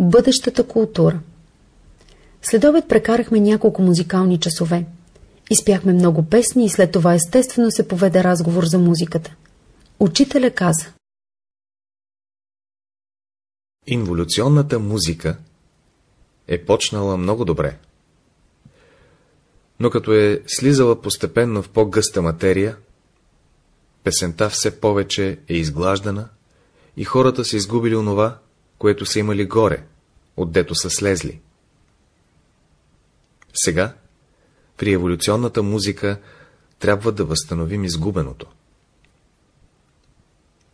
Бъдещата култура След обед прекарахме няколко музикални часове. Изпяхме много песни и след това естествено се поведе разговор за музиката. Учителя каза Инволюционната музика е почнала много добре. Но като е слизала постепенно в по-гъста материя, песента все повече е изглаждана и хората са изгубили онова, което са имали горе, отдето са слезли. Сега, при еволюционната музика, трябва да възстановим изгубеното.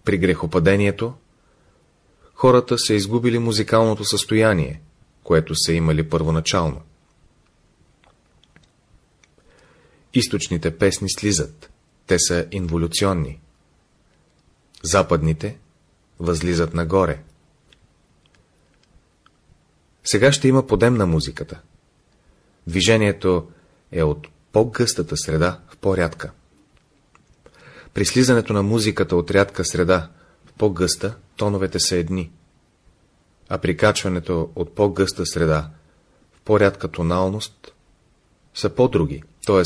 При грехопадението, хората са изгубили музикалното състояние, което са имали първоначално. Източните песни слизат, те са инволюционни. Западните възлизат нагоре. Сега ще има подем на музиката. Движението е от по-гъстата среда в по-рядка. При слизането на музиката от рядка среда в по-гъста, тоновете са едни, а при качването от по-гъста среда в по-рядка тоналност са по-други, т.е.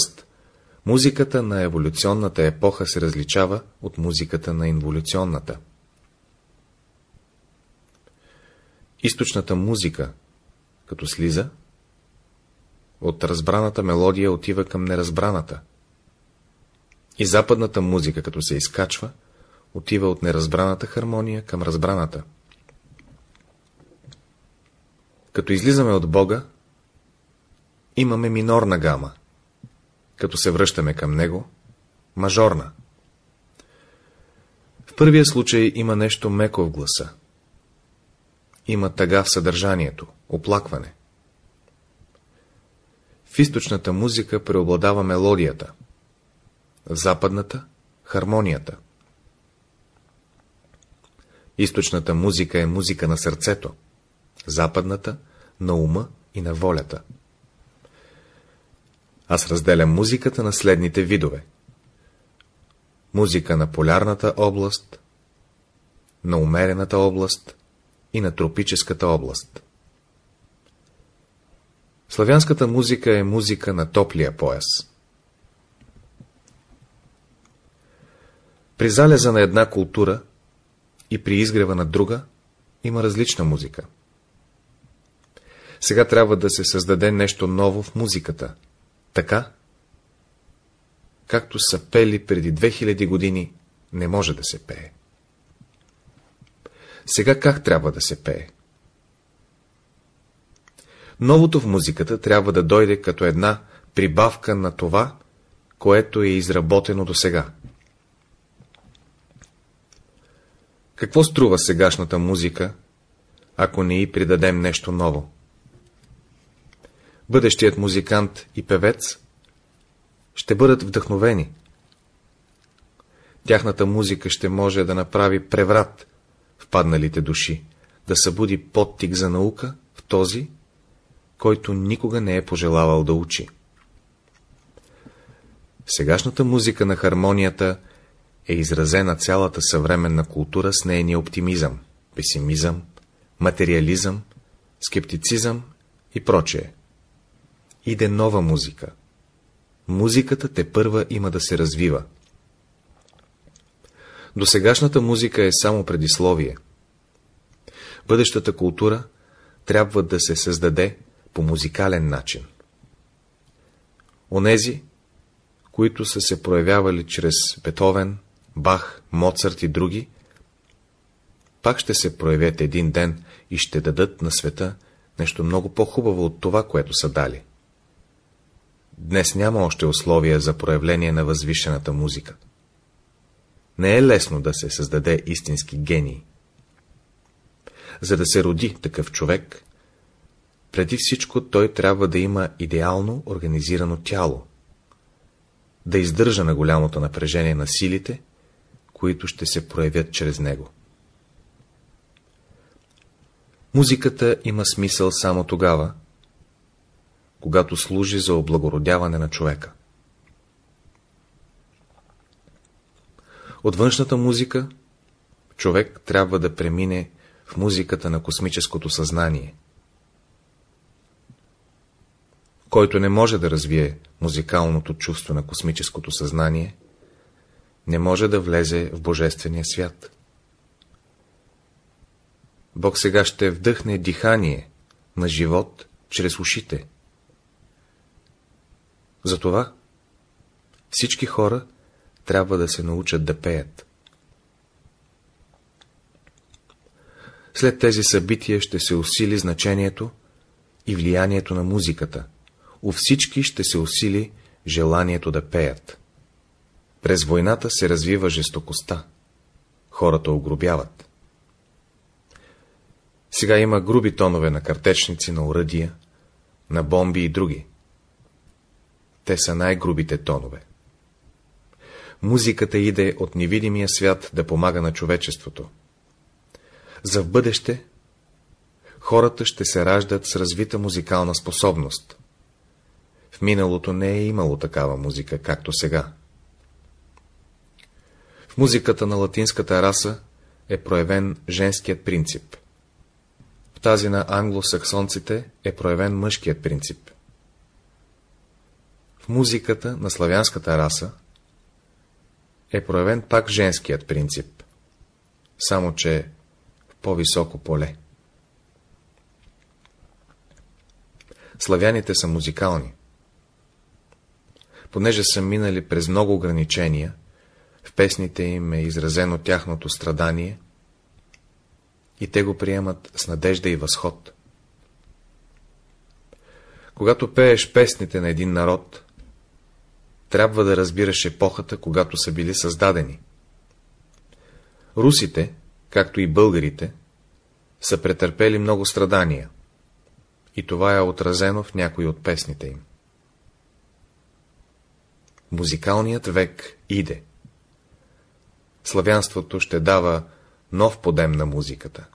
музиката на еволюционната епоха се различава от музиката на инволюционната. Източната музика, като слиза, от разбраната мелодия отива към неразбраната. И западната музика, като се изкачва, отива от неразбраната хармония към разбраната. Като излизаме от Бога, имаме минорна гама. Като се връщаме към Него, мажорна. В първия случай има нещо меко в гласа. Има тъга в съдържанието, оплакване. В източната музика преобладава мелодията, в западната – хармонията. Източната музика е музика на сърцето, западната – на ума и на волята. Аз разделям музиката на следните видове. Музика на полярната област, на умерената област и на тропическата област. Славянската музика е музика на топлия пояс. При залеза на една култура и при изгрева на друга има различна музика. Сега трябва да се създаде нещо ново в музиката, така, както са пели преди 2000 години, не може да се пее. Сега как трябва да се пее? Новото в музиката трябва да дойде като една прибавка на това, което е изработено до сега. Какво струва сегашната музика, ако не й придадем нещо ново? Бъдещият музикант и певец ще бъдат вдъхновени. Тяхната музика ще може да направи преврат падналите души, да събуди подтик за наука в този, който никога не е пожелавал да учи. Сегашната музика на хармонията е изразена цялата съвременна култура с нейния оптимизъм, песимизъм, материализъм, скептицизъм и прочее. Иде нова музика. Музиката те първа има да се развива. До сегашната музика е само предисловие. Бъдещата култура трябва да се създаде по музикален начин. Онези, които са се проявявали чрез Бетовен, Бах, Моцарт и други, пак ще се проявят един ден и ще дадат на света нещо много по-хубаво от това, което са дали. Днес няма още условия за проявление на възвишената музика. Не е лесно да се създаде истински гений. За да се роди такъв човек, преди всичко той трябва да има идеално организирано тяло, да издържа на голямото напрежение на силите, които ще се проявят чрез него. Музиката има смисъл само тогава, когато служи за облагородяване на човека. От външната музика човек трябва да премине в музиката на космическото съзнание. Който не може да развие музикалното чувство на космическото съзнание, не може да влезе в Божествения свят. Бог сега ще вдъхне дихание на живот чрез ушите. Затова всички хора трябва да се научат да пеят. След тези събития ще се усили значението и влиянието на музиката. У всички ще се усили желанието да пеят. През войната се развива жестокостта. Хората огробяват. Сега има груби тонове на картечници, на оръдия, на бомби и други. Те са най-грубите тонове. Музиката иде от невидимия свят да помага на човечеството. За в бъдеще хората ще се раждат с развита музикална способност. В миналото не е имало такава музика, както сега. В музиката на латинската раса е проявен женският принцип. В тази на англосаксонците е проявен мъжкият принцип. В музиката на славянската раса е проявен пак женският принцип, само че в по-високо поле. Славяните са музикални. Понеже са минали през много ограничения, в песните им е изразено тяхното страдание и те го приемат с надежда и възход. Когато пееш песните на един народ, трябва да разбираш епохата, когато са били създадени. Русите, както и българите, са претърпели много страдания, и това е отразено в някои от песните им. Музикалният век иде. Славянството ще дава нов подем на музиката.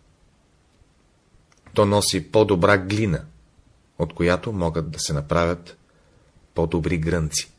То носи по-добра глина, от която могат да се направят по-добри грънци.